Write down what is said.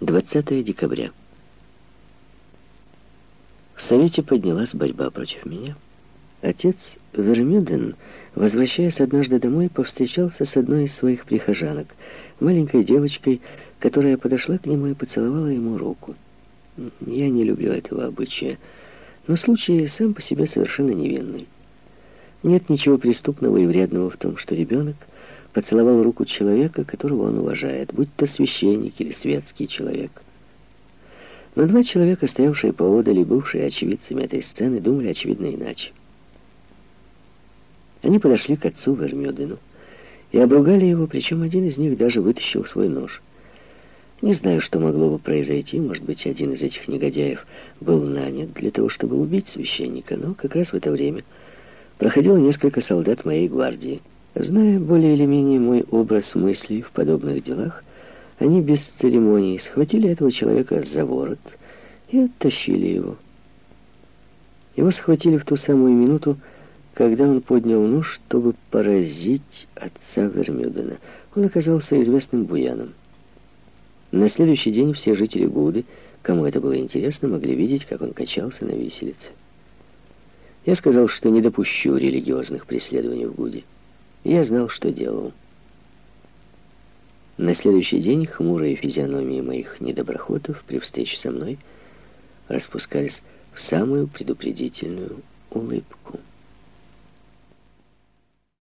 20 декабря. В Совете поднялась борьба против меня. Отец Вермюден, возвращаясь однажды домой, повстречался с одной из своих прихожанок, маленькой девочкой, которая подошла к нему и поцеловала ему руку. Я не люблю этого обычая, но случай сам по себе совершенно невинный. Нет ничего преступного и вредного в том, что ребенок поцеловал руку человека, которого он уважает, будь то священник или светский человек. Но два человека, стоявшие поодаль и бывшие очевидцами этой сцены, думали, очевидно, иначе. Они подошли к отцу Вермюдену и обругали его, причем один из них даже вытащил свой нож. Не знаю, что могло бы произойти. Может быть, один из этих негодяев был нанят для того, чтобы убить священника, но как раз в это время проходило несколько солдат моей гвардии. Зная более или менее мой образ мыслей в подобных делах, они без церемоний схватили этого человека за ворот и оттащили его. Его схватили в ту самую минуту, когда он поднял нож, чтобы поразить отца Вермюдена. Он оказался известным буяном. На следующий день все жители Гуды, кому это было интересно, могли видеть, как он качался на виселице. Я сказал, что не допущу религиозных преследований в Гуде. Я знал, что делал. На следующий день хмурые физиономии моих недоброхотов при встрече со мной распускались в самую предупредительную улыбку.